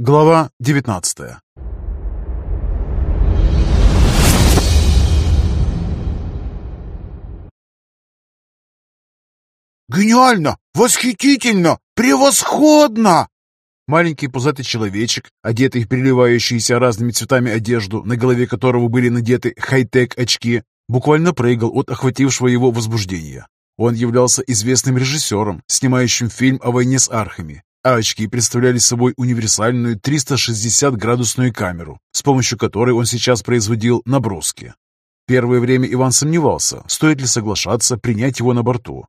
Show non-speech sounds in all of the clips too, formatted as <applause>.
Глава 19 «Гениально! Восхитительно! Превосходно!» Маленький пузатый человечек, одетый в переливающиеся разными цветами одежду, на голове которого были надеты хай-тек очки, буквально прыгал от охватившего его возбуждения. Он являлся известным режиссером, снимающим фильм о войне с архами, а очки представляли собой универсальную 360-градусную камеру, с помощью которой он сейчас производил наброски. Первое время Иван сомневался, стоит ли соглашаться принять его на борту.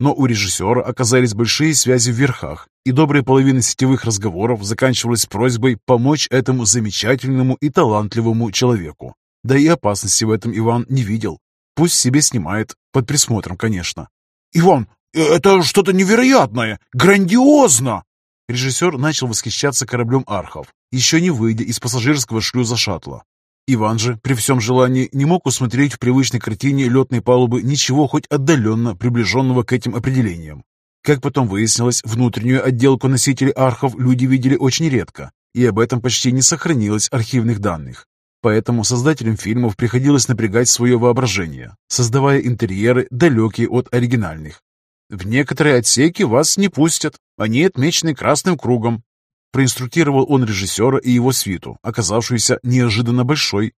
Но у режиссера оказались большие связи в верхах, и добрая половина сетевых разговоров заканчивалась просьбой помочь этому замечательному и талантливому человеку. Да и опасности в этом Иван не видел. Пусть себе снимает, под присмотром, конечно. «Иван, это что-то невероятное! Грандиозно!» Режиссер начал восхищаться кораблем «Архов», еще не выйдя из пассажирского шлюза шаттла. Иван же, при всем желании, не мог усмотреть в привычной картине летной палубы ничего хоть отдаленно приближенного к этим определениям. Как потом выяснилось, внутреннюю отделку носителей архов люди видели очень редко, и об этом почти не сохранилось архивных данных. Поэтому создателям фильмов приходилось напрягать свое воображение, создавая интерьеры, далекие от оригинальных. «В некоторые отсеки вас не пустят, они отмечены красным кругом, Проинструктировал он режиссера и его свиту, оказавшуюся неожиданно большой.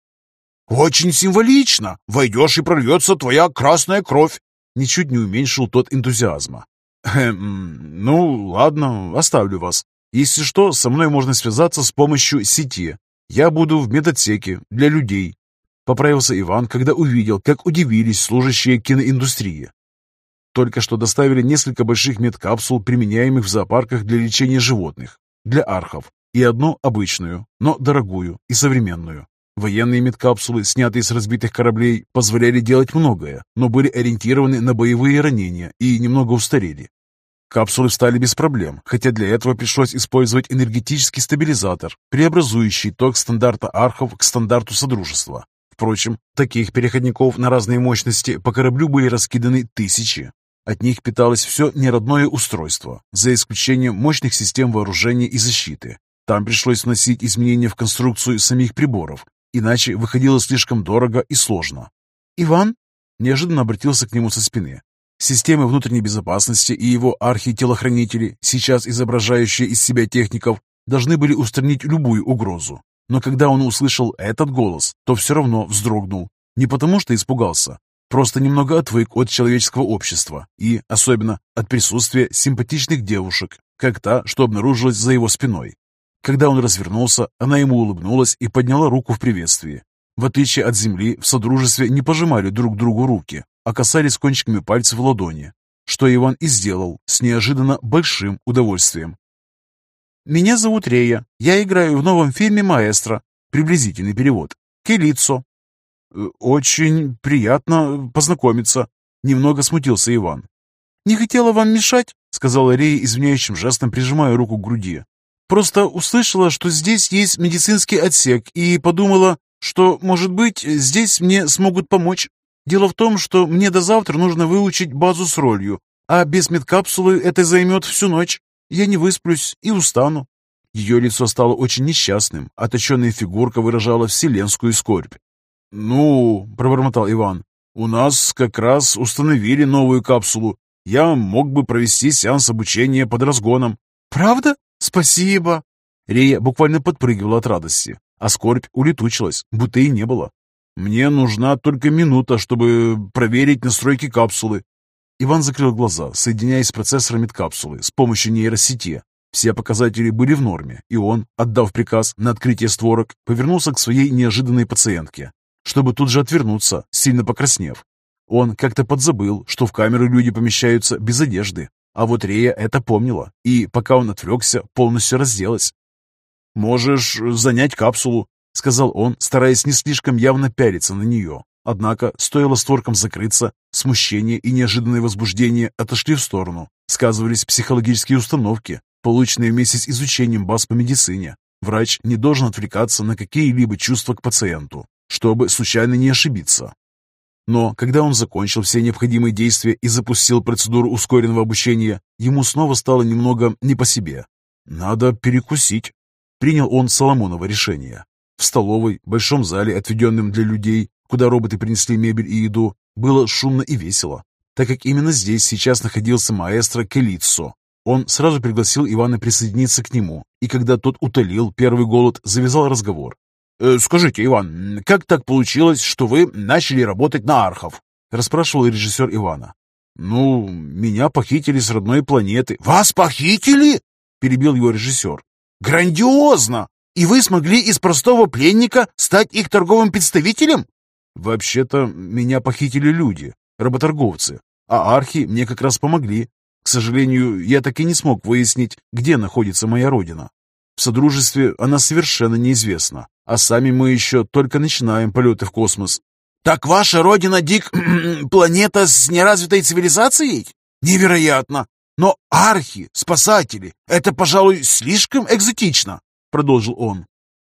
«Очень символично! Войдешь и прольется твоя красная кровь!» Ничуть не уменьшил тот энтузиазма. «Эм, ну, ладно, оставлю вас. Если что, со мной можно связаться с помощью сети. Я буду в медотсеке для людей». Поправился Иван, когда увидел, как удивились служащие киноиндустрии. Только что доставили несколько больших медкапсул, применяемых в зоопарках для лечения животных для архов и одну обычную, но дорогую и современную. Военные медкапсулы, снятые с разбитых кораблей, позволяли делать многое, но были ориентированы на боевые ранения и немного устарели. Капсулы встали без проблем, хотя для этого пришлось использовать энергетический стабилизатор, преобразующий ток стандарта архов к стандарту Содружества. Впрочем, таких переходников на разные мощности по кораблю были раскиданы тысячи. От них питалось все неродное устройство, за исключением мощных систем вооружения и защиты. Там пришлось вносить изменения в конструкцию самих приборов, иначе выходило слишком дорого и сложно. «Иван?» – неожиданно обратился к нему со спины. Системы внутренней безопасности и его архи-телохранители, сейчас изображающие из себя техников, должны были устранить любую угрозу. Но когда он услышал этот голос, то все равно вздрогнул. Не потому что испугался, Просто немного отвык от человеческого общества и, особенно, от присутствия симпатичных девушек, как та, что обнаружилась за его спиной. Когда он развернулся, она ему улыбнулась и подняла руку в приветствии. В отличие от земли, в Содружестве не пожимали друг другу руки, а касались кончиками пальцев ладони, что Иван и сделал с неожиданно большим удовольствием. «Меня зовут Рея. Я играю в новом фильме «Маэстро». Приблизительный перевод. Келицо. Э, «Очень приятно познакомиться», — немного смутился Иван. «Не хотела вам мешать», — сказала Рея извиняющим жестом, прижимая руку к груди. «Просто услышала, что здесь есть медицинский отсек, и подумала, что, может быть, здесь мне смогут помочь. Дело в том, что мне до завтра нужно выучить базу с ролью, а без медкапсулы это займет всю ночь. Я не высплюсь и устану». Ее лицо стало очень несчастным, а точенная фигурка выражала вселенскую скорбь. «Ну, — пробормотал Иван, — у нас как раз установили новую капсулу. Я мог бы провести сеанс обучения под разгоном». «Правда? Спасибо!» Рея буквально подпрыгивала от радости, а скорбь улетучилась, будто и не было. «Мне нужна только минута, чтобы проверить настройки капсулы». Иван закрыл глаза, соединяясь с процессорами капсулы с помощью нейросети. Все показатели были в норме, и он, отдав приказ на открытие створок, повернулся к своей неожиданной пациентке чтобы тут же отвернуться, сильно покраснев. Он как-то подзабыл, что в камеру люди помещаются без одежды, а вот Рея это помнила, и пока он отвлекся, полностью разделась. «Можешь занять капсулу», — сказал он, стараясь не слишком явно пялиться на нее. Однако, стоило створкам закрыться, смущение и неожиданное возбуждение отошли в сторону. Сказывались психологические установки, полученные вместе с изучением баз по медицине. Врач не должен отвлекаться на какие-либо чувства к пациенту чтобы случайно не ошибиться. Но когда он закончил все необходимые действия и запустил процедуру ускоренного обучения, ему снова стало немного не по себе. «Надо перекусить». Принял он Соломоново решение. В столовой, большом зале, отведенном для людей, куда роботы принесли мебель и еду, было шумно и весело, так как именно здесь сейчас находился маэстро Келиццо. Он сразу пригласил Ивана присоединиться к нему, и когда тот утолил первый голод, завязал разговор. «Э, «Скажите, Иван, как так получилось, что вы начали работать на архов?» – расспрашивал режиссер Ивана. «Ну, меня похитили с родной планеты». «Вас похитили?» – перебил его режиссер. «Грандиозно! И вы смогли из простого пленника стать их торговым представителем?» «Вообще-то меня похитили люди, работорговцы, а архи мне как раз помогли. К сожалению, я так и не смог выяснить, где находится моя родина. В Содружестве она совершенно неизвестна, а сами мы еще только начинаем полеты в космос. «Так ваша родина, Дик, <clears throat> планета с неразвитой цивилизацией? Невероятно! Но архи, спасатели, это, пожалуй, слишком экзотично!» Продолжил он.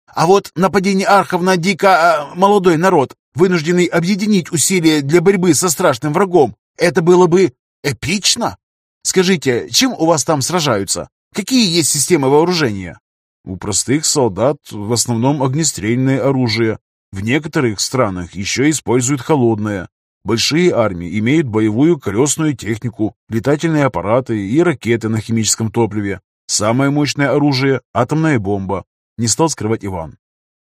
«А вот нападение архов на дико э, молодой народ, вынужденный объединить усилия для борьбы со страшным врагом, это было бы эпично!» Скажите, чем у вас там сражаются? Какие есть системы вооружения? У простых солдат в основном огнестрельное оружие. В некоторых странах еще используют холодное. Большие армии имеют боевую колесную технику, летательные аппараты и ракеты на химическом топливе. Самое мощное оружие – атомная бомба. Не стал скрывать Иван.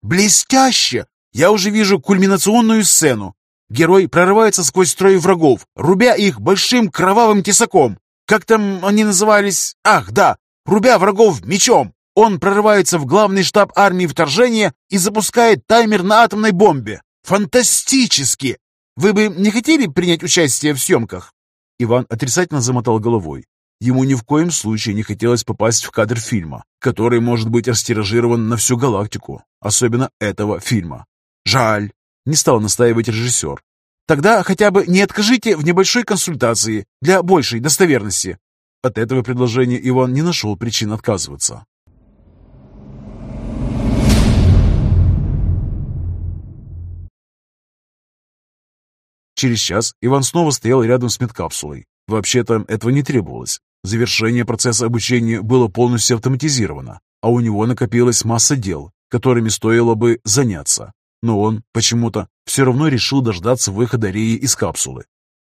Блестяще! Я уже вижу кульминационную сцену. Герой прорывается сквозь строй врагов, рубя их большим кровавым тесаком. Как там они назывались? Ах, да, рубя врагов мечом. Он прорывается в главный штаб армии вторжения и запускает таймер на атомной бомбе. Фантастически! Вы бы не хотели принять участие в съемках?» Иван отрицательно замотал головой. Ему ни в коем случае не хотелось попасть в кадр фильма, который может быть растиражирован на всю галактику, особенно этого фильма. «Жаль», — не стал настаивать режиссер. Тогда хотя бы не откажите в небольшой консультации для большей достоверности. От этого предложения Иван не нашел причин отказываться. Через час Иван снова стоял рядом с медкапсулой. Вообще-то этого не требовалось. Завершение процесса обучения было полностью автоматизировано, а у него накопилась масса дел, которыми стоило бы заняться. Но он, почему-то, все равно решил дождаться выхода Реи из капсулы.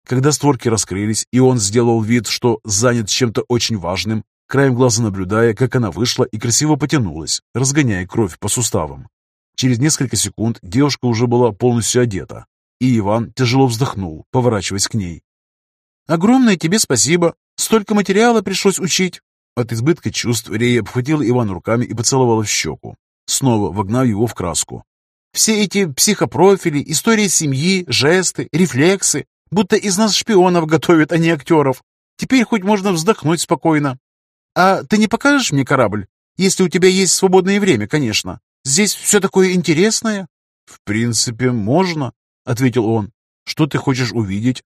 Когда створки раскрылись, и он сделал вид, что занят чем-то очень важным, краем глаза наблюдая, как она вышла и красиво потянулась, разгоняя кровь по суставам. Через несколько секунд девушка уже была полностью одета, и Иван тяжело вздохнул, поворачиваясь к ней. «Огромное тебе спасибо! Столько материала пришлось учить!» От избытка чувств Рея обхватила Ивана руками и поцеловала в щеку, снова вогнав его в краску. Все эти психопрофили, истории семьи, жесты, рефлексы, будто из нас шпионов готовят, а не актеров. Теперь хоть можно вздохнуть спокойно. А ты не покажешь мне корабль? Если у тебя есть свободное время, конечно. Здесь все такое интересное. В принципе, можно, ответил он. Что ты хочешь увидеть?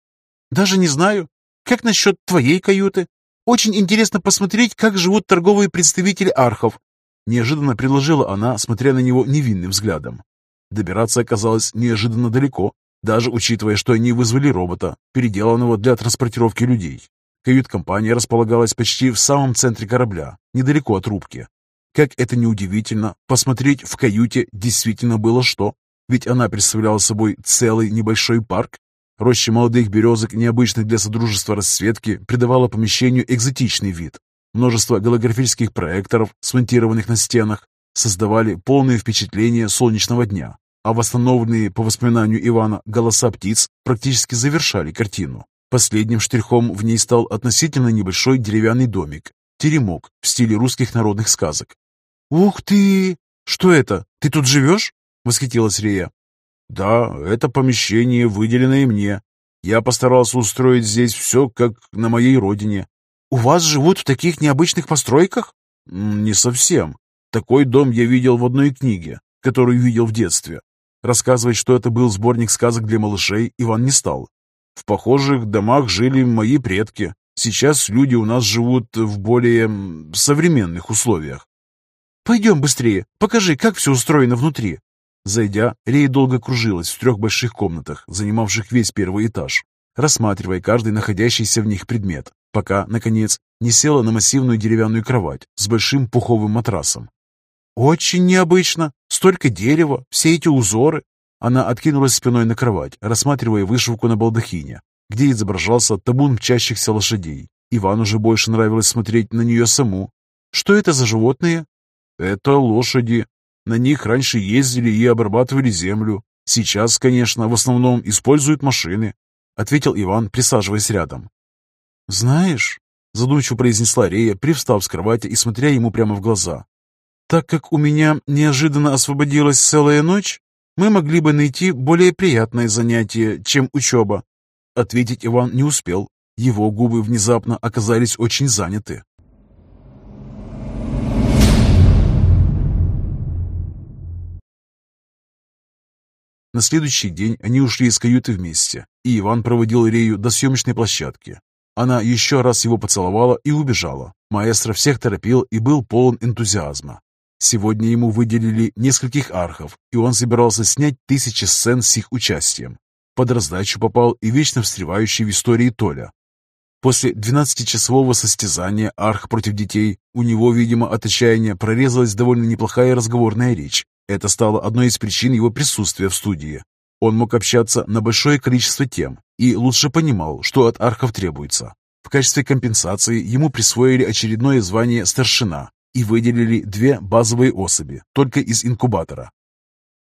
Даже не знаю. Как насчет твоей каюты? Очень интересно посмотреть, как живут торговые представители архов. Неожиданно предложила она, смотря на него невинным взглядом. Добираться оказалось неожиданно далеко, даже учитывая, что они вызвали робота, переделанного для транспортировки людей. Кают-компания располагалась почти в самом центре корабля, недалеко от рубки. Как это ни удивительно, посмотреть в каюте действительно было что, ведь она представляла собой целый небольшой парк. Роща молодых березок, необычных для содружества расцветки, придавала помещению экзотичный вид. Множество голографических проекторов, смонтированных на стенах, создавали полное впечатление солнечного дня, а восстановленные, по воспоминанию Ивана, голоса птиц практически завершали картину. Последним штрихом в ней стал относительно небольшой деревянный домик, теремок в стиле русских народных сказок. «Ух ты! Что это? Ты тут живешь?» — восхитилась Рия. «Да, это помещение, выделенное мне. Я постарался устроить здесь все, как на моей родине». «У вас живут в таких необычных постройках?» «Не совсем. Такой дом я видел в одной книге, которую видел в детстве. Рассказывать, что это был сборник сказок для малышей, Иван не стал. В похожих домах жили мои предки. Сейчас люди у нас живут в более современных условиях. «Пойдем быстрее, покажи, как все устроено внутри». Зайдя, Рей долго кружилась в трех больших комнатах, занимавших весь первый этаж, рассматривая каждый находящийся в них предмет, пока, наконец, не села на массивную деревянную кровать с большим пуховым матрасом. «Очень необычно. Столько дерева, все эти узоры». Она откинулась спиной на кровать, рассматривая вышивку на балдахине, где изображался табун мчащихся лошадей. Ивану уже больше нравилось смотреть на нее саму. «Что это за животные?» «Это лошади. На них раньше ездили и обрабатывали землю. Сейчас, конечно, в основном используют машины», — ответил Иван, присаживаясь рядом. «Знаешь», — задумчиво произнесла Рея, привстав с кровати и смотря ему прямо в глаза, «так как у меня неожиданно освободилась целая ночь, мы могли бы найти более приятное занятие, чем учеба». Ответить Иван не успел. Его губы внезапно оказались очень заняты. На следующий день они ушли из каюты вместе, и Иван проводил Рею до съемочной площадки. Она еще раз его поцеловала и убежала. Маэстро всех торопил и был полон энтузиазма. Сегодня ему выделили нескольких архов, и он собирался снять тысячи сцен с их участием. Под раздачу попал и вечно встревающий в истории Толя. После 12-часового состязания арх против детей у него, видимо, от отчаяния прорезалась довольно неплохая разговорная речь, это стало одной из причин его присутствия в студии. Он мог общаться на большое количество тем и лучше понимал, что от архов требуется. В качестве компенсации ему присвоили очередное звание старшина и выделили две базовые особи, только из инкубатора.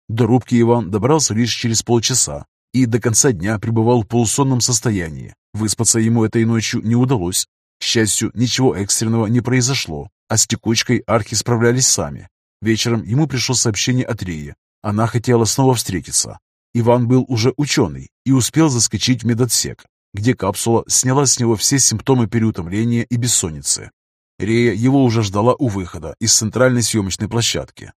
До рубки Иван добрался лишь через полчаса и до конца дня пребывал в полусонном состоянии. Выспаться ему этой ночью не удалось. К счастью, ничего экстренного не произошло, а с текучкой архи справлялись сами. Вечером ему пришло сообщение от Реи. Она хотела снова встретиться. Иван был уже ученый и успел заскочить в медотсек, где капсула сняла с него все симптомы переутомления и бессонницы. Рея его уже ждала у выхода из центральной съемочной площадки.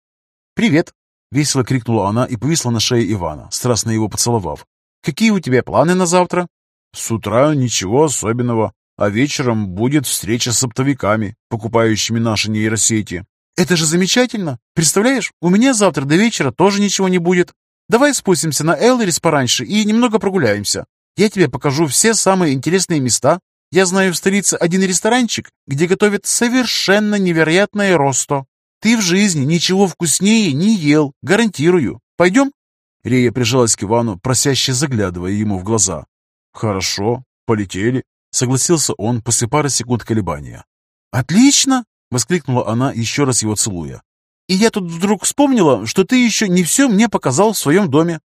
«Привет!» — весело крикнула она и повисла на шее Ивана, страстно его поцеловав. «Какие у тебя планы на завтра?» «С утра ничего особенного, а вечером будет встреча с оптовиками, покупающими наши нейросети. Это же замечательно. Представляешь, у меня завтра до вечера тоже ничего не будет. Давай спустимся на Эллерис пораньше и немного прогуляемся. Я тебе покажу все самые интересные места. Я знаю в столице один ресторанчик, где готовят совершенно невероятное росто. Ты в жизни ничего вкуснее не ел, гарантирую. Пойдем?» Рея прижалась к Ивану, просяще заглядывая ему в глаза. «Хорошо, полетели», — согласился он после пары секунд колебания. «Отлично!» Воскликнула она, еще раз его целуя. «И я тут вдруг вспомнила, что ты еще не все мне показал в своем доме.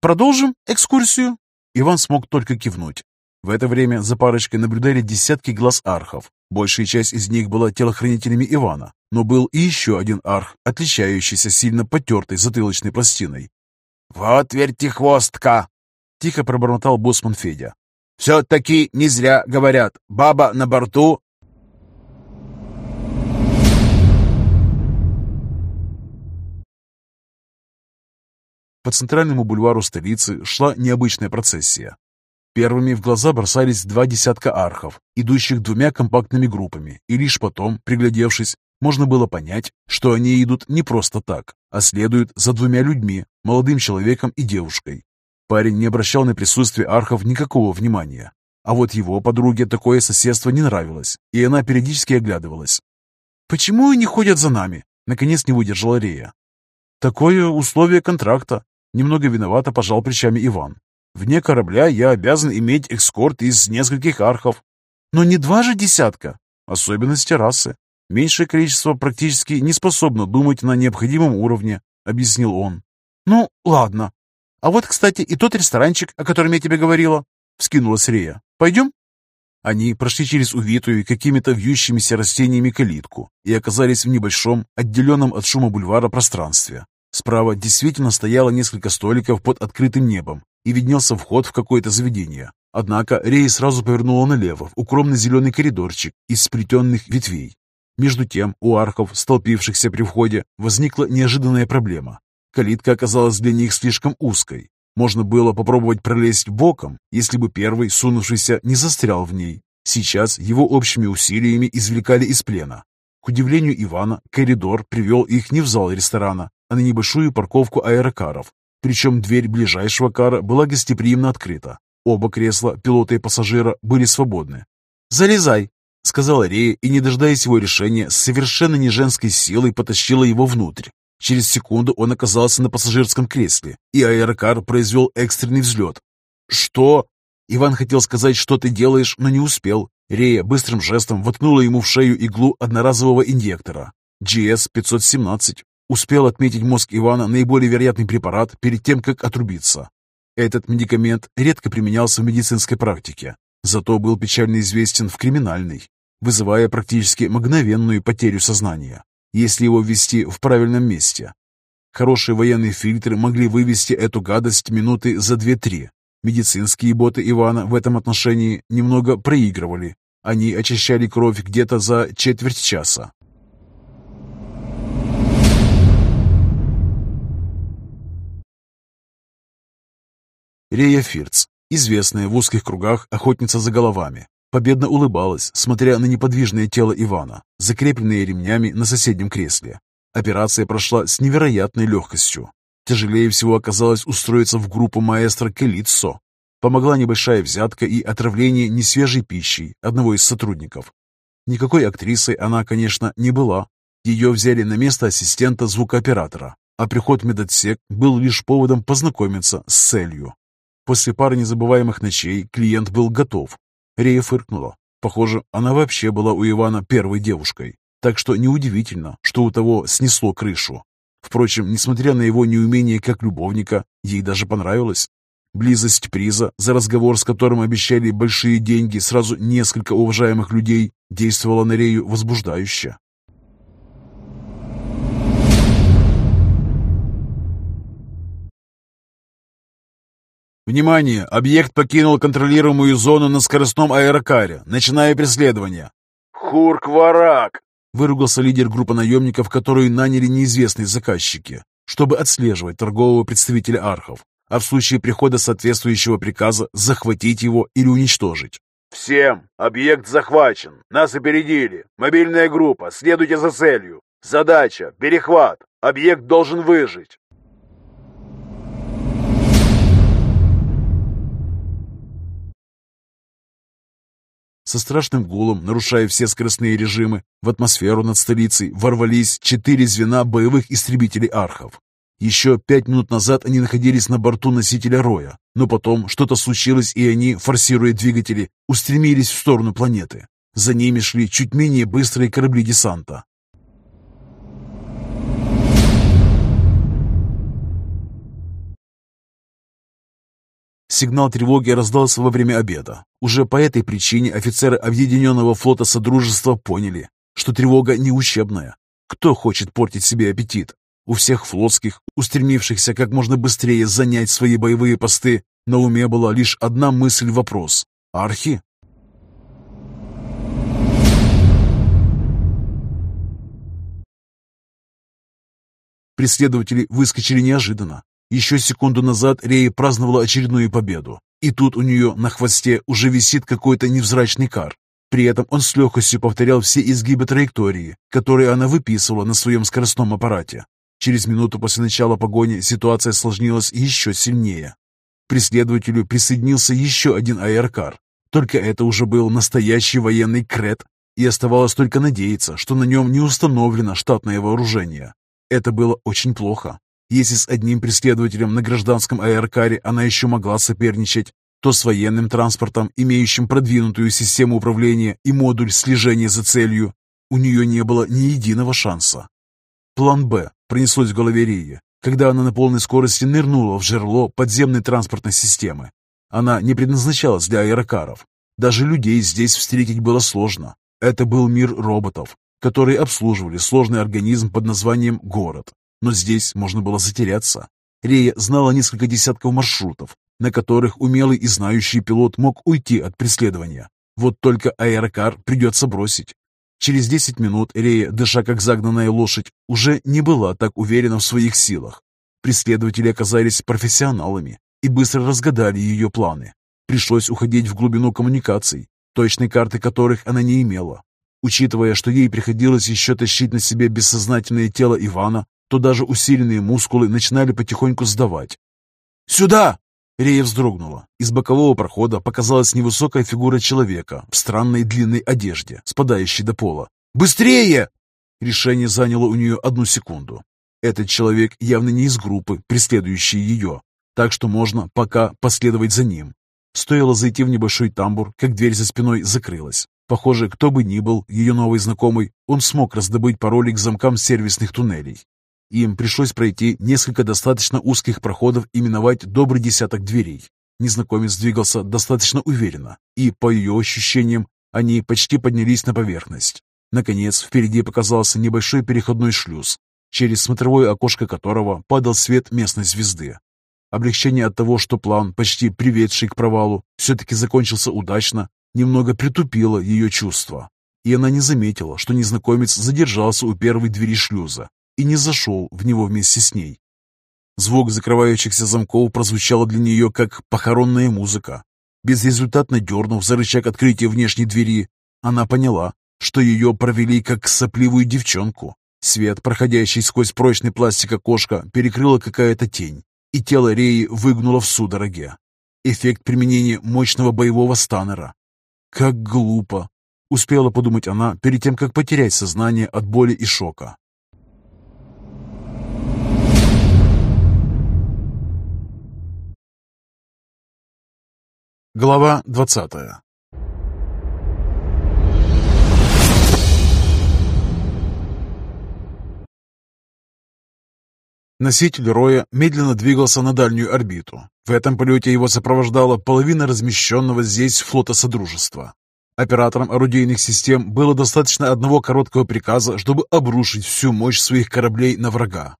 Продолжим экскурсию?» Иван смог только кивнуть. В это время за парочкой наблюдали десятки глаз архов. Большая часть из них была телохранителями Ивана, но был и еще один арх, отличающийся сильно потертой затылочной пластиной. «Вот вертихвостка!» — тихо пробормотал боссман Федя. «Все-таки не зря говорят, баба на борту По центральному бульвару столицы шла необычная процессия. Первыми в глаза бросались два десятка архов, идущих двумя компактными группами, и лишь потом, приглядевшись, можно было понять, что они идут не просто так, а следуют за двумя людьми, молодым человеком и девушкой. Парень не обращал на присутствие архов никакого внимания. А вот его подруге такое соседство не нравилось, и она периодически оглядывалась. «Почему они ходят за нами?» — наконец не выдержала Рея. «Такое условие контракта. Немного виновато пожал плечами Иван. Вне корабля я обязан иметь экскорт из нескольких архов. Но не два же десятка. Особенности расы. Меньшее количество практически не способно думать на необходимом уровне, объяснил он. Ну, ладно. А вот, кстати, и тот ресторанчик, о котором я тебе говорила, вскинулась Рея. Пойдем? Они прошли через увитую какими-то вьющимися растениями калитку и оказались в небольшом, отделенном от шума бульвара пространстве. Справа действительно стояло несколько столиков под открытым небом и виднелся вход в какое-то заведение. Однако Рей сразу повернула налево в укромный зеленый коридорчик из сплетенных ветвей. Между тем у архов, столпившихся при входе, возникла неожиданная проблема. Калитка оказалась для них слишком узкой. Можно было попробовать пролезть боком, если бы первый, сунувшийся, не застрял в ней. Сейчас его общими усилиями извлекали из плена. К удивлению Ивана, коридор привел их не в зал ресторана, а на небольшую парковку аэрокаров. Причем дверь ближайшего кара была гостеприимно открыта. Оба кресла, пилота и пассажира, были свободны. «Залезай!» — сказала Рея и, не дожидаясь его решения, с совершенно не женской силой потащила его внутрь. Через секунду он оказался на пассажирском кресле, и аэрокар произвел экстренный взлет. «Что?» Иван хотел сказать, что ты делаешь, но не успел. Рея быстрым жестом воткнула ему в шею иглу одноразового инъектора. GS-517. Успел отметить мозг Ивана наиболее вероятный препарат перед тем, как отрубиться. Этот медикамент редко применялся в медицинской практике, зато был печально известен в криминальной, вызывая практически мгновенную потерю сознания если его ввести в правильном месте. Хорошие военные фильтры могли вывести эту гадость минуты за 2-3. Медицинские боты Ивана в этом отношении немного проигрывали. Они очищали кровь где-то за четверть часа. Рея Фирц, известная в узких кругах охотница за головами, Победно улыбалась, смотря на неподвижное тело Ивана, закрепленное ремнями на соседнем кресле. Операция прошла с невероятной легкостью. Тяжелее всего оказалось устроиться в группу маэстро Келитсо. Помогла небольшая взятка и отравление несвежей пищей одного из сотрудников. Никакой актрисой она, конечно, не была. Ее взяли на место ассистента звукооператора, а приход в медотсек был лишь поводом познакомиться с целью. После пары незабываемых ночей клиент был готов, Рея фыркнула. Похоже, она вообще была у Ивана первой девушкой, так что неудивительно, что у того снесло крышу. Впрочем, несмотря на его неумение как любовника, ей даже понравилось. Близость приза, за разговор с которым обещали большие деньги сразу несколько уважаемых людей, действовала на Рею возбуждающе. «Внимание! Объект покинул контролируемую зону на скоростном аэрокаре. Начиная преследование». «Хурк-варак!» — выругался лидер группы наемников, которую наняли неизвестные заказчики, чтобы отслеживать торгового представителя архов, а в случае прихода соответствующего приказа захватить его или уничтожить. «Всем! Объект захвачен! Нас опередили! Мобильная группа! Следуйте за целью! Задача! Перехват! Объект должен выжить!» Со страшным гулом, нарушая все скоростные режимы, в атмосферу над столицей ворвались четыре звена боевых истребителей архов. Еще пять минут назад они находились на борту носителя Роя, но потом что-то случилось, и они, форсируя двигатели, устремились в сторону планеты. За ними шли чуть менее быстрые корабли десанта. Сигнал тревоги раздался во время обеда. Уже по этой причине офицеры Объединенного флота Содружества поняли, что тревога не учебная. Кто хочет портить себе аппетит? У всех флотских, устремившихся как можно быстрее занять свои боевые посты, на уме была лишь одна мысль-вопрос. Архи? Преследователи выскочили неожиданно. Еще секунду назад Рея праздновала очередную победу, и тут у нее на хвосте уже висит какой-то невзрачный кар. При этом он с легкостью повторял все изгибы траектории, которые она выписывала на своем скоростном аппарате. Через минуту после начала погони ситуация сложнилась еще сильнее. Преследователю присоединился еще один аэрокар. Только это уже был настоящий военный крет, и оставалось только надеяться, что на нем не установлено штатное вооружение. Это было очень плохо, если с одним преследователем на гражданском аэрокаре она еще могла соперничать, то с военным транспортом, имеющим продвинутую систему управления и модуль слежения за целью, у нее не было ни единого шанса. План «Б» пронеслось в голове Рии, когда она на полной скорости нырнула в жерло подземной транспортной системы. Она не предназначалась для аэрокаров. Даже людей здесь встретить было сложно. Это был мир роботов, которые обслуживали сложный организм под названием «город». Но здесь можно было затеряться. Рея знала несколько десятков маршрутов, на которых умелый и знающий пилот мог уйти от преследования. Вот только аэрокар придется бросить. Через 10 минут Рея, дыша как загнанная лошадь, уже не была так уверена в своих силах. Преследователи оказались профессионалами и быстро разгадали ее планы. Пришлось уходить в глубину коммуникаций, точной карты которых она не имела. Учитывая, что ей приходилось еще тащить на себе бессознательное тело Ивана, то даже усиленные мускулы начинали потихоньку сдавать. «Сюда!» Рея вздрогнула. Из бокового прохода показалась невысокая фигура человека в странной длинной одежде, спадающей до пола. «Быстрее!» Решение заняло у нее одну секунду. Этот человек явно не из группы, преследующей ее, так что можно пока последовать за ним. Стоило зайти в небольшой тамбур, как дверь за спиной закрылась. Похоже, кто бы ни был ее новый знакомый, он смог раздобыть пароли к замкам сервисных туннелей. Им пришлось пройти несколько достаточно узких проходов и миновать добрый десяток дверей. Незнакомец двигался достаточно уверенно, и, по ее ощущениям, они почти поднялись на поверхность. Наконец, впереди показался небольшой переходной шлюз, через смотровое окошко которого падал свет местной звезды. Облегчение от того, что план, почти приведший к провалу, все-таки закончился удачно, немного притупило ее чувства. И она не заметила, что незнакомец задержался у первой двери шлюза и не зашел в него вместе с ней. Звук закрывающихся замков прозвучал для нее как похоронная музыка. Безрезультатно дернув за рычаг открытия внешней двери, она поняла, что ее провели как сопливую девчонку. Свет, проходящий сквозь прочный пластик окошка, перекрыла какая-то тень и тело Реи выгнуло в судороге. Эффект применения мощного боевого станера. Как глупо! Успела подумать она перед тем, как потерять сознание от боли и шока. Глава двадцатая Носитель Роя медленно двигался на дальнюю орбиту. В этом полете его сопровождала половина размещенного здесь флота Содружества. Операторам орудийных систем было достаточно одного короткого приказа, чтобы обрушить всю мощь своих кораблей на врага.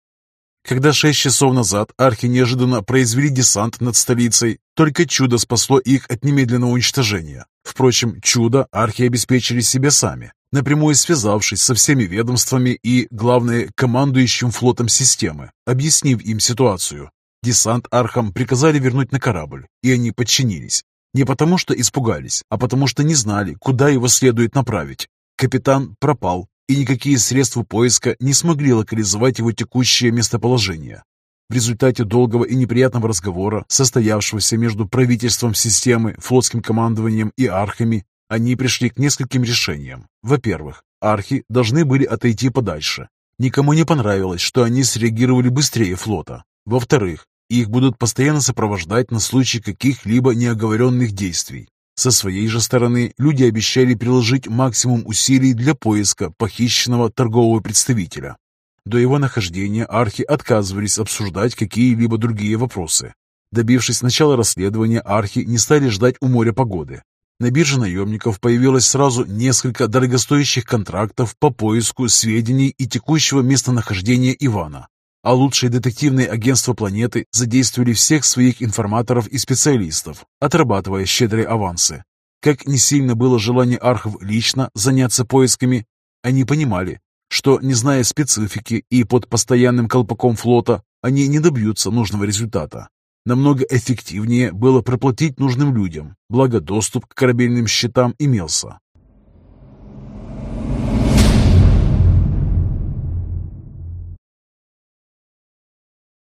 Когда шесть часов назад архи неожиданно произвели десант над столицей, только чудо спасло их от немедленного уничтожения. Впрочем, чудо архи обеспечили себе сами, напрямую связавшись со всеми ведомствами и, главное, командующим флотом системы, объяснив им ситуацию. Десант архам приказали вернуть на корабль, и они подчинились. Не потому что испугались, а потому что не знали, куда его следует направить. Капитан пропал, и никакие средства поиска не смогли локализовать его текущее местоположение. В результате долгого и неприятного разговора, состоявшегося между правительством системы, флотским командованием и архами, они пришли к нескольким решениям. Во-первых, архи должны были отойти подальше. Никому не понравилось, что они среагировали быстрее флота. Во-вторых, их будут постоянно сопровождать на случай каких-либо неоговоренных действий. Со своей же стороны, люди обещали приложить максимум усилий для поиска похищенного торгового представителя. До его нахождения архи отказывались обсуждать какие-либо другие вопросы. Добившись начала расследования, архи не стали ждать у моря погоды. На бирже наемников появилось сразу несколько дорогостоящих контрактов по поиску сведений и текущего местонахождения Ивана. А лучшие детективные агентства планеты задействовали всех своих информаторов и специалистов, отрабатывая щедрые авансы. Как не сильно было желание архов лично заняться поисками, они понимали, что, не зная специфики и под постоянным колпаком флота, они не добьются нужного результата. Намного эффективнее было проплатить нужным людям, благо доступ к корабельным счетам имелся.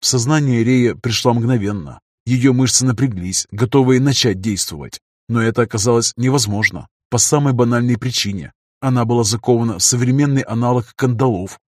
Сознание Рея пришла мгновенно. Ее мышцы напряглись, готовые начать действовать. Но это оказалось невозможно, по самой банальной причине. Она была закована в современный аналог кандалов.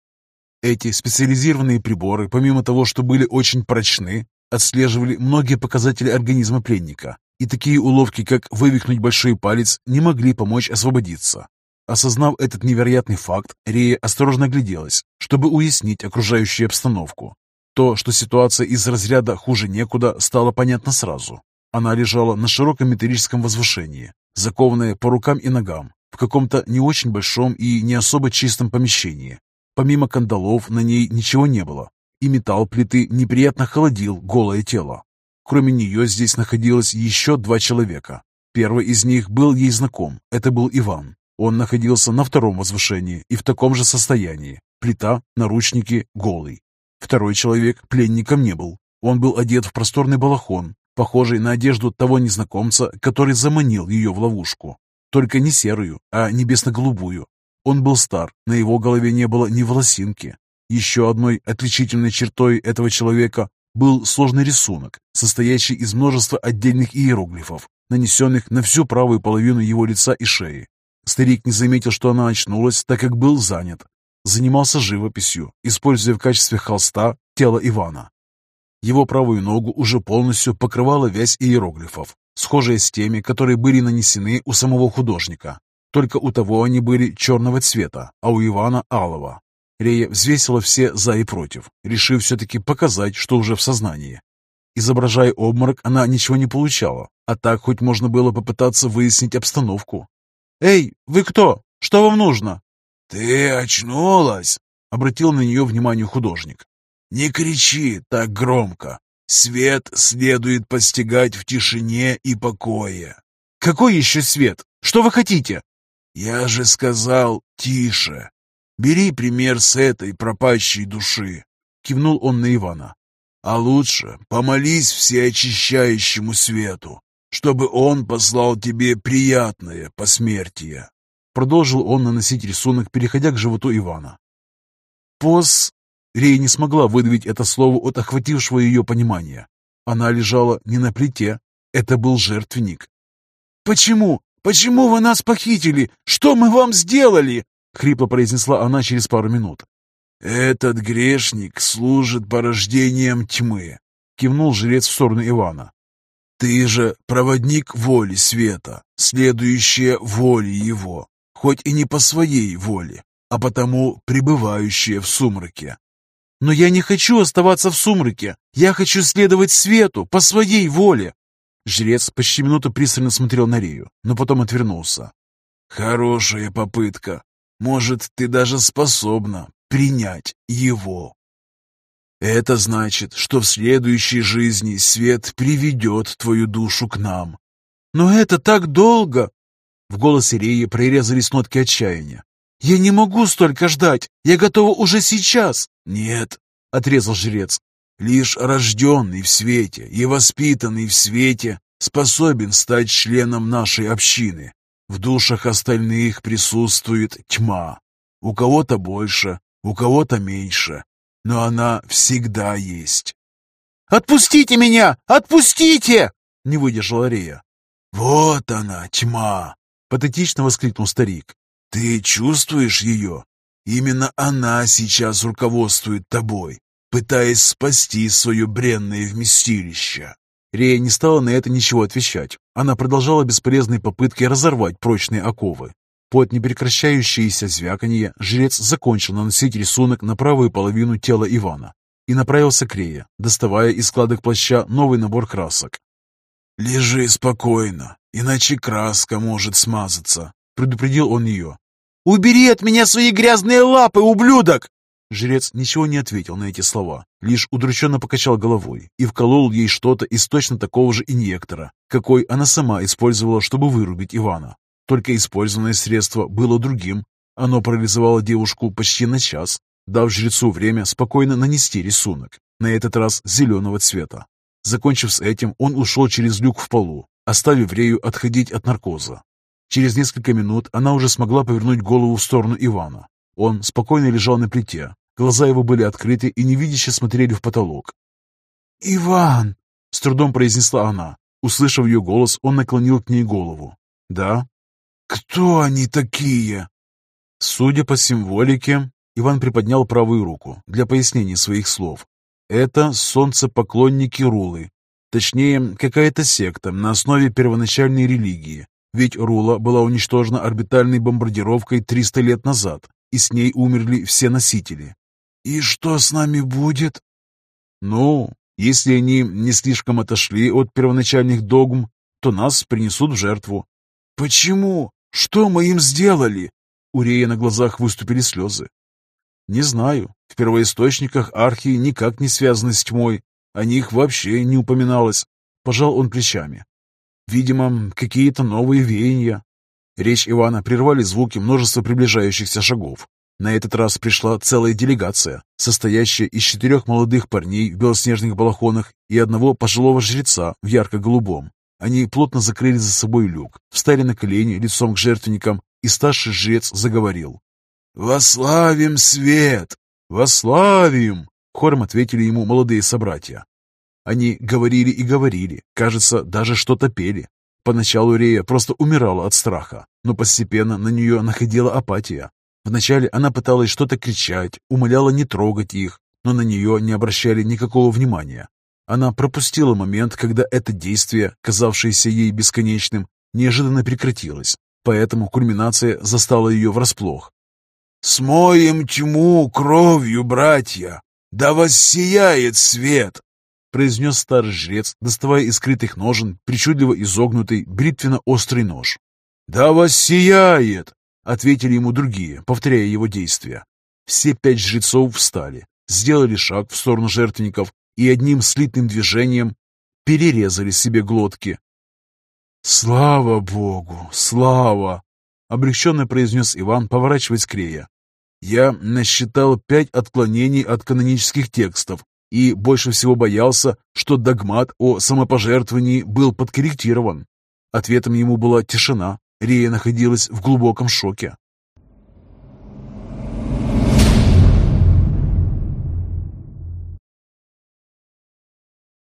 Эти специализированные приборы, помимо того, что были очень прочны, отслеживали многие показатели организма пленника, и такие уловки, как вывихнуть большой палец, не могли помочь освободиться. Осознав этот невероятный факт, Рея осторожно огляделась, чтобы уяснить окружающую обстановку. То, что ситуация из разряда «хуже некуда», стало понятно сразу. Она лежала на широком металлическом возвышении, закованная по рукам и ногам, в каком-то не очень большом и не особо чистом помещении. Помимо кандалов на ней ничего не было, и металл плиты неприятно холодил голое тело. Кроме нее здесь находилось еще два человека. Первый из них был ей знаком, это был Иван. Он находился на втором возвышении и в таком же состоянии. Плита, наручники, голый. Второй человек пленником не был. Он был одет в просторный балахон, похожий на одежду того незнакомца, который заманил ее в ловушку. Только не серую, а небесно-голубую. Он был стар, на его голове не было ни волосинки, еще одной отличительной чертой этого человека был сложный рисунок, состоящий из множества отдельных иероглифов, нанесенных на всю правую половину его лица и шеи. Старик не заметил, что она очнулась, так как был занят. Занимался живописью, используя в качестве холста тело Ивана. Его правую ногу уже полностью покрывала вязь иероглифов, схожая с теми, которые были нанесены у самого художника. Только у того они были черного цвета, а у Ивана – алого. Рея взвесила все «за» и «против», решив все-таки показать, что уже в сознании. Изображая обморок, она ничего не получала, а так хоть можно было попытаться выяснить обстановку. «Эй, вы кто? Что вам нужно?» «Ты очнулась?» — обратил на нее внимание художник. «Не кричи так громко. Свет следует постигать в тишине и покое». «Какой еще свет? Что вы хотите?» «Я же сказал, тише. Бери пример с этой пропащей души», — кивнул он на Ивана. «А лучше помолись всеочищающему свету, чтобы он послал тебе приятное посмертие». Продолжил он наносить рисунок, переходя к животу Ивана. «Пос...» Рея не смогла выдавить это слово от охватившего ее понимания. Она лежала не на плите, это был жертвенник. «Почему? Почему вы нас похитили? Что мы вам сделали?» — хрипло произнесла она через пару минут. «Этот грешник служит порождением тьмы», — кивнул жрец в сторону Ивана. «Ты же проводник воли света, следующая воле его, хоть и не по своей воле, а потому пребывающая в сумраке. Но я не хочу оставаться в сумраке. Я хочу следовать свету по своей воле. Жрец почти минуту пристально смотрел на Рею, но потом отвернулся. Хорошая попытка. Может, ты даже способна принять его. Это значит, что в следующей жизни свет приведет твою душу к нам. Но это так долго! В голосе Реи прорезались нотки отчаяния. «Я не могу столько ждать! Я готова уже сейчас!» «Нет», — отрезал жрец, — «лишь рожденный в свете и воспитанный в свете способен стать членом нашей общины. В душах остальных присутствует тьма. У кого-то больше, у кого-то меньше, но она всегда есть». «Отпустите меня! Отпустите!» — не выдержала Рея. «Вот она, тьма!» — патетично воскликнул старик. Ты чувствуешь ее? Именно она сейчас руководствует тобой, пытаясь спасти свое бренное вместилище. Рея не стала на это ничего отвечать. Она продолжала бесполезные попытки разорвать прочные оковы. Под непрекращающееся звяканье жрец закончил наносить рисунок на правую половину тела Ивана и направился к Рее, доставая из складок плаща новый набор красок. «Лежи спокойно, иначе краска может смазаться», — предупредил он ее. «Убери от меня свои грязные лапы, ублюдок!» Жрец ничего не ответил на эти слова, лишь удрученно покачал головой и вколол ей что-то из точно такого же инъектора, какой она сама использовала, чтобы вырубить Ивана. Только использованное средство было другим. Оно парализовало девушку почти на час, дав жрецу время спокойно нанести рисунок, на этот раз зеленого цвета. Закончив с этим, он ушел через люк в полу, оставив Рею отходить от наркоза. Через несколько минут она уже смогла повернуть голову в сторону Ивана. Он спокойно лежал на плите. Глаза его были открыты и невидяще смотрели в потолок. «Иван!» — с трудом произнесла она. Услышав ее голос, он наклонил к ней голову. «Да?» «Кто они такие?» Судя по символике, Иван приподнял правую руку для пояснения своих слов. Это солнцепоклонники Рулы. Точнее, какая-то секта на основе первоначальной религии, ведь Рула была уничтожена орбитальной бомбардировкой 300 лет назад, и с ней умерли все носители. «И что с нами будет?» «Ну, если они не слишком отошли от первоначальных догм, то нас принесут в жертву». «Почему? Что мы им сделали?» У Рея на глазах выступили слезы. «Не знаю. В первоисточниках архии никак не связаны с тьмой. О них вообще не упоминалось». Пожал он плечами. Видимо, какие-то новые веяния. Речь Ивана прервали звуки множества приближающихся шагов. На этот раз пришла целая делегация, состоящая из четырех молодых парней в белоснежных балахонах и одного пожилого жреца в ярко-голубом. Они плотно закрыли за собой люк, встали на колени лицом к жертвенникам, и старший жрец заговорил. «Вославим свет! Вославим!» Хором ответили ему молодые собратья. Они говорили и говорили, кажется, даже что-то пели. Поначалу Рея просто умирала от страха, но постепенно на нее находила апатия. Вначале она пыталась что-то кричать, умоляла не трогать их, но на нее не обращали никакого внимания. Она пропустила момент, когда это действие, казавшееся ей бесконечным, неожиданно прекратилось, поэтому кульминация застала ее врасплох. «Смоем тьму кровью, братья! Да воссияет свет!» произнес старый жрец, доставая из скрытых ножен причудливо изогнутый бритвенно-острый нож. «Да воссияет!» — ответили ему другие, повторяя его действия. Все пять жрецов встали, сделали шаг в сторону жертвенников и одним слитным движением перерезали себе глотки. «Слава Богу! Слава!» — облегченно произнес Иван, поворачиваясь к Рея. «Я насчитал пять отклонений от канонических текстов и больше всего боялся, что догмат о самопожертвовании был подкорректирован. Ответом ему была тишина. Рия находилась в глубоком шоке.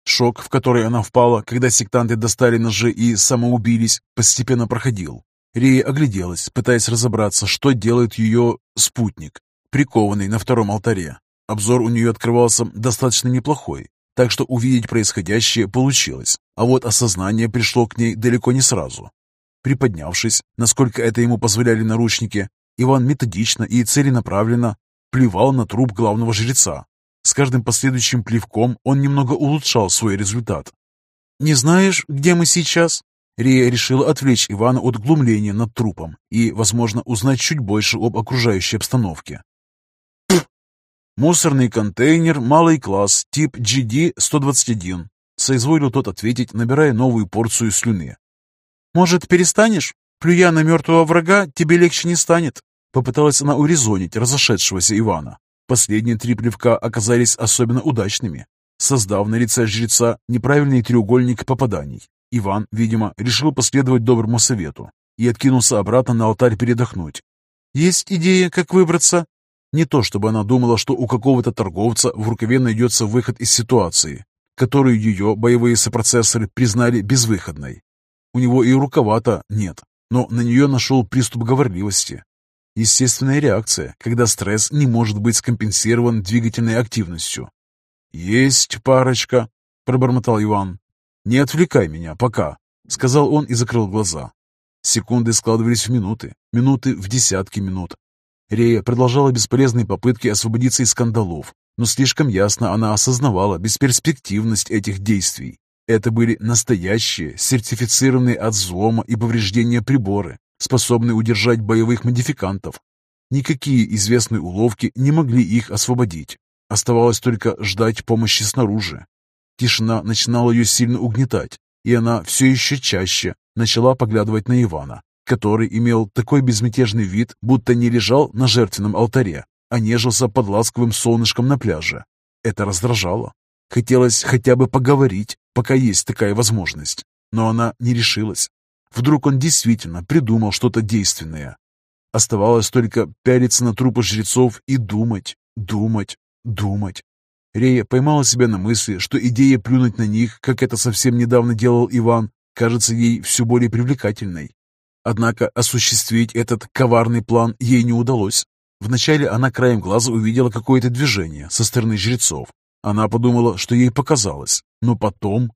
Шок, в который она впала, когда сектанты достали ножи и самоубились, постепенно проходил. Рия огляделась, пытаясь разобраться, что делает ее спутник, прикованный на втором алтаре. Обзор у нее открывался достаточно неплохой, так что увидеть происходящее получилось, а вот осознание пришло к ней далеко не сразу. Приподнявшись, насколько это ему позволяли наручники, Иван методично и целенаправленно плевал на труп главного жреца, с каждым последующим плевком он немного улучшал свой результат. «Не знаешь, где мы сейчас?» Рия решила отвлечь Ивана от глумления над трупом и, возможно, узнать чуть больше об окружающей обстановке. «Мусорный контейнер, малый класс, тип GD-121», соизволил тот ответить, набирая новую порцию слюны. «Может, перестанешь? Плюя на мертвого врага, тебе легче не станет», попыталась она урезонить разошедшегося Ивана. Последние три плевка оказались особенно удачными, создав на лице жреца неправильный треугольник попаданий. Иван, видимо, решил последовать доброму совету и откинулся обратно на алтарь передохнуть. «Есть идея, как выбраться?» Не то чтобы она думала, что у какого-то торговца в рукаве найдется выход из ситуации, которую ее боевые сопроцессоры признали безвыходной. У него и рукава-то нет, но на нее нашел приступ говорливости, Естественная реакция, когда стресс не может быть скомпенсирован двигательной активностью. «Есть парочка», — пробормотал Иван. «Не отвлекай меня пока», — сказал он и закрыл глаза. Секунды складывались в минуты, минуты в десятки минут. Рея продолжала бесполезные попытки освободиться из скандалов, но слишком ясно она осознавала бесперспективность этих действий. Это были настоящие, сертифицированные от взлома и повреждения приборы, способный удержать боевых модификантов. Никакие известные уловки не могли их освободить. Оставалось только ждать помощи снаружи. Тишина начинала ее сильно угнетать, и она все еще чаще начала поглядывать на Ивана, который имел такой безмятежный вид, будто не лежал на жертвенном алтаре, а нежился под ласковым солнышком на пляже. Это раздражало. Хотелось хотя бы поговорить, пока есть такая возможность, но она не решилась. Вдруг он действительно придумал что-то действенное. Оставалось только пялиться на трупы жрецов и думать, думать, думать. Рея поймала себя на мысли, что идея плюнуть на них, как это совсем недавно делал Иван, кажется ей все более привлекательной. Однако осуществить этот коварный план ей не удалось. Вначале она краем глаза увидела какое-то движение со стороны жрецов. Она подумала, что ей показалось, но потом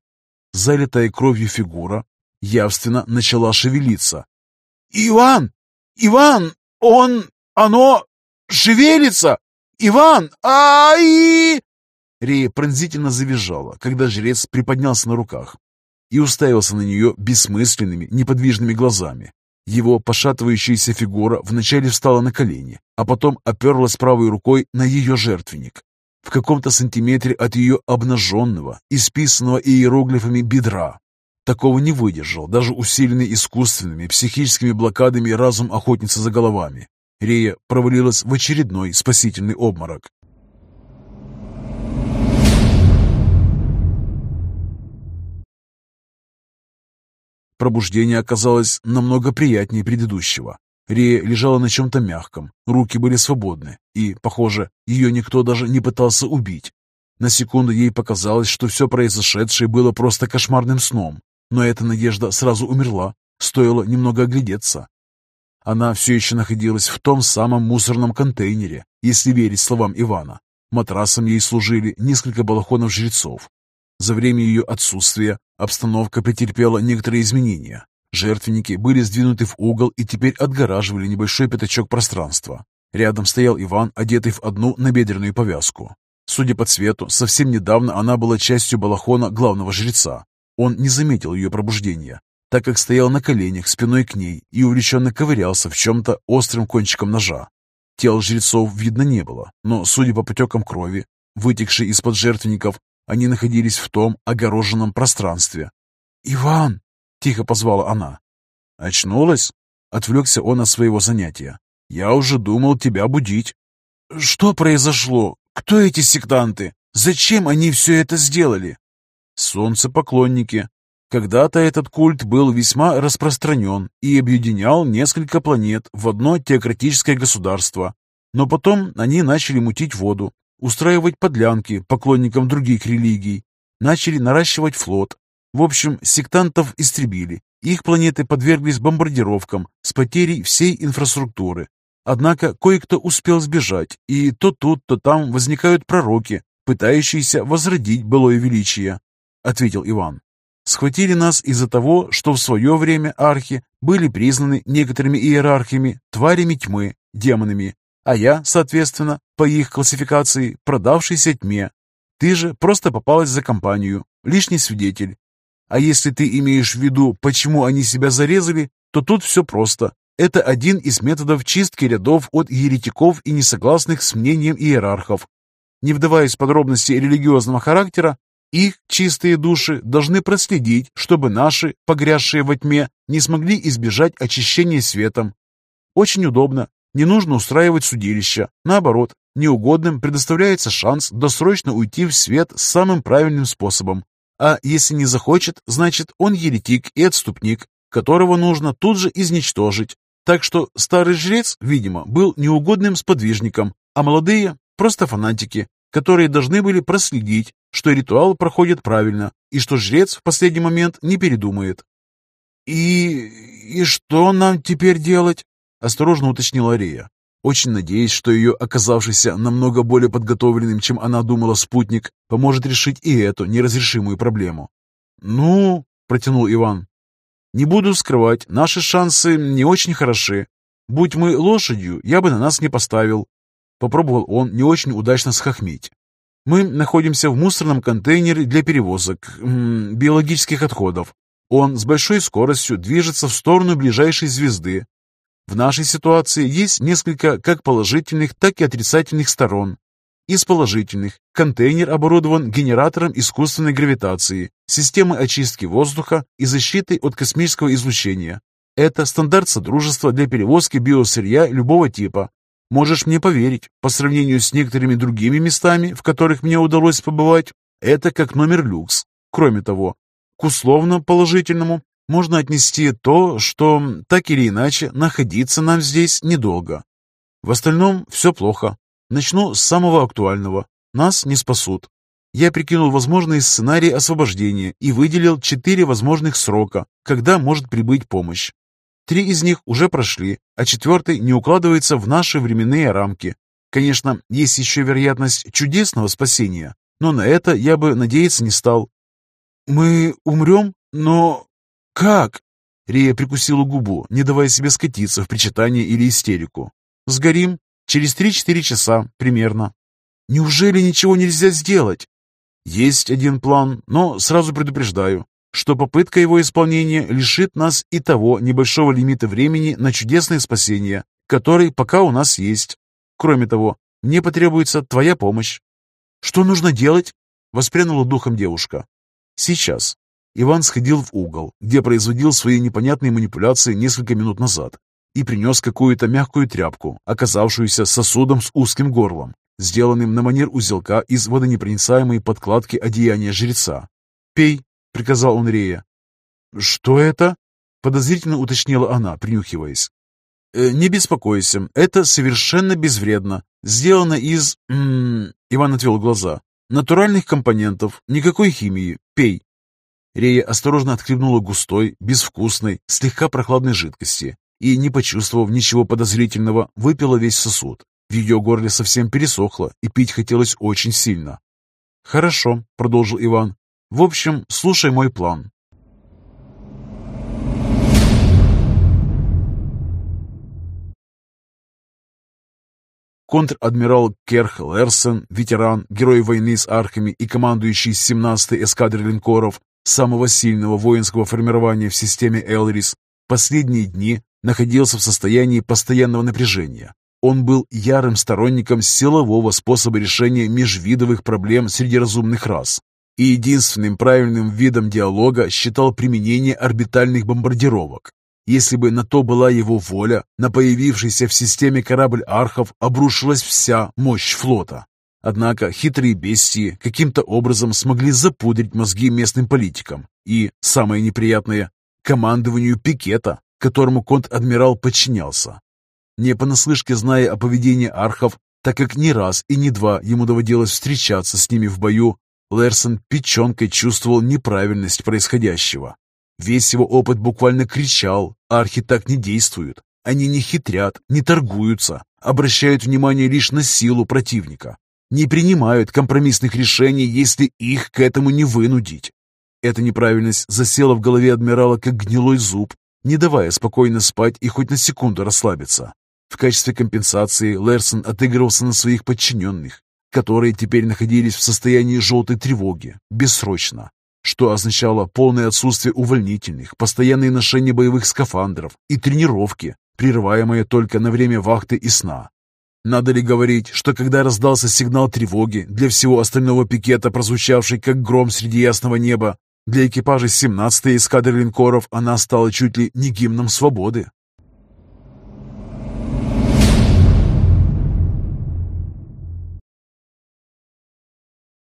залитая кровью фигура явственно начала шевелиться. «Иван! Иван! Он... оно... шевелится! Иван! Ай!» Рея пронзительно завизжала, когда жрец приподнялся на руках и уставился на нее бессмысленными, неподвижными глазами. Его пошатывающаяся фигура вначале встала на колени, а потом оперлась правой рукой на ее жертвенник. В каком-то сантиметре от ее обнаженного, исписанного иероглифами бедра Такого не выдержал даже усиленный искусственными психическими блокадами разум охотницы за головами. Рея провалилась в очередной спасительный обморок. Пробуждение оказалось намного приятнее предыдущего. Рея лежала на чем-то мягком, руки были свободны, и, похоже, ее никто даже не пытался убить. На секунду ей показалось, что все произошедшее было просто кошмарным сном, но эта надежда сразу умерла, стоило немного оглядеться. Она все еще находилась в том самом мусорном контейнере, если верить словам Ивана. Матрасом ей служили несколько балахонов жрецов. За время ее отсутствия обстановка претерпела некоторые изменения. Жертвенники были сдвинуты в угол и теперь отгораживали небольшой пятачок пространства. Рядом стоял Иван, одетый в одну набедренную повязку. Судя по цвету, совсем недавно она была частью балахона главного жреца. Он не заметил ее пробуждения, так как стоял на коленях спиной к ней и увлеченно ковырялся в чем-то острым кончиком ножа. Тел жрецов видно не было, но, судя по потекам крови, вытекшей из-под жертвенников, они находились в том огороженном пространстве. «Иван!» — тихо позвала она. «Очнулась?» — отвлекся он от своего занятия. «Я уже думал тебя будить». «Что произошло? Кто эти сектанты? Зачем они все это сделали?» «Солнцепоклонники. Когда-то этот культ был весьма распространен и объединял несколько планет в одно теократическое государство. Но потом они начали мутить воду, устраивать подлянки поклонникам других религий, начали наращивать флот. В общем, сектантов истребили. Их планеты подверглись бомбардировкам с потерей всей инфраструктуры. Однако кое-кто успел сбежать, и то тут, то там возникают пророки, пытающиеся возродить былое величие, — ответил Иван. Схватили нас из-за того, что в свое время архи были признаны некоторыми иерархиями тварями тьмы, демонами, а я, соответственно, по их классификации, продавшийся тьме. Ты же просто попалась за компанию, лишний свидетель. А если ты имеешь в виду, почему они себя зарезали, то тут все просто. Это один из методов чистки рядов от еретиков и несогласных с мнением иерархов. Не вдаваясь в подробности религиозного характера, их чистые души должны проследить, чтобы наши, погрязшие во тьме, не смогли избежать очищения светом. Очень удобно, не нужно устраивать судилища. Наоборот, неугодным предоставляется шанс досрочно уйти в свет самым правильным способом. А если не захочет, значит он еретик и отступник, которого нужно тут же изничтожить. Так что старый жрец, видимо, был неугодным сподвижником, а молодые – просто фанатики, которые должны были проследить, что ритуал проходит правильно и что жрец в последний момент не передумает. «И... и что нам теперь делать?» Осторожно уточнила Рея, очень надеясь, что ее оказавшийся намного более подготовленным, чем она думала, спутник поможет решить и эту неразрешимую проблему. «Ну...» — протянул Иван. «Не буду скрывать, наши шансы не очень хороши. Будь мы лошадью, я бы на нас не поставил». Попробовал он не очень удачно схохмить. «Мы находимся в мусорном контейнере для перевозок м -м, биологических отходов. Он с большой скоростью движется в сторону ближайшей звезды, в нашей ситуации есть несколько как положительных, так и отрицательных сторон. Из положительных контейнер оборудован генератором искусственной гравитации, системой очистки воздуха и защитой от космического излучения. Это стандарт Содружества для перевозки биосырья любого типа. Можешь мне поверить, по сравнению с некоторыми другими местами, в которых мне удалось побывать, это как номер люкс. Кроме того, к условно положительному можно отнести то, что так или иначе находиться нам здесь недолго. В остальном все плохо. Начну с самого актуального. Нас не спасут. Я прикинул возможные сценарии освобождения и выделил четыре возможных срока, когда может прибыть помощь. Три из них уже прошли, а четвертый не укладывается в наши временные рамки. Конечно, есть еще вероятность чудесного спасения, но на это я бы надеяться не стал. «Мы умрем, но «Как?» Рия прикусила губу, не давая себе скатиться в причитание или истерику. «Сгорим? Через три-четыре часа, примерно». «Неужели ничего нельзя сделать?» «Есть один план, но сразу предупреждаю, что попытка его исполнения лишит нас и того небольшого лимита времени на чудесное спасение, который пока у нас есть. Кроме того, мне потребуется твоя помощь». «Что нужно делать?» — воспрянула духом девушка. «Сейчас. Иван сходил в угол, где производил свои непонятные манипуляции несколько минут назад, и принес какую-то мягкую тряпку, оказавшуюся сосудом с узким горлом, сделанным на манер узелка из водонепроницаемой подкладки одеяния жреца. «Пей», — приказал он Рея. «Что это?» — подозрительно уточнила она, принюхиваясь. «Э, «Не беспокойся, это совершенно безвредно. Сделано из...» Иван отвел глаза. Натуральных компонентов, никакой химии. Пей». Рея осторожно отхлебнула густой, безвкусной, слегка прохладной жидкости и, не почувствовав ничего подозрительного, выпила весь сосуд. В ее горле совсем пересохло, и пить хотелось очень сильно. «Хорошо», — продолжил Иван. «В общем, слушай мой план. Контр-адмирал Керх Лерсен, ветеран, герой войны с архами и командующий 17-й эскадрой линкоров, самого сильного воинского формирования в системе Элрис, последние дни находился в состоянии постоянного напряжения. Он был ярым сторонником силового способа решения межвидовых проблем среди разумных рас и единственным правильным видом диалога считал применение орбитальных бомбардировок. Если бы на то была его воля, на появившийся в системе корабль архов обрушилась вся мощь флота. Однако хитрые бестии каким-то образом смогли запудрить мозги местным политикам и, самое неприятное, командованию пикета, которому конт-адмирал подчинялся. Не понаслышке зная о поведении архов, так как ни раз и ни два ему доводилось встречаться с ними в бою, Лерсон печенкой чувствовал неправильность происходящего. Весь его опыт буквально кричал, архи так не действуют. Они не хитрят, не торгуются, обращают внимание лишь на силу противника. Не принимают компромиссных решений, если их к этому не вынудить. Эта неправильность засела в голове адмирала как гнилой зуб, не давая спокойно спать и хоть на секунду расслабиться. В качестве компенсации Лерсон отыгрывался на своих подчиненных, которые теперь находились в состоянии желтой тревоги, бессрочно, что означало полное отсутствие увольнительных, постоянное ношение боевых скафандров и тренировки, прерываемые только на время вахты и сна. Надо ли говорить, что когда раздался сигнал тревоги для всего остального пикета, прозвучавший как гром среди ясного неба, для экипажа 17-й эскадры линкоров она стала чуть ли не гимном свободы.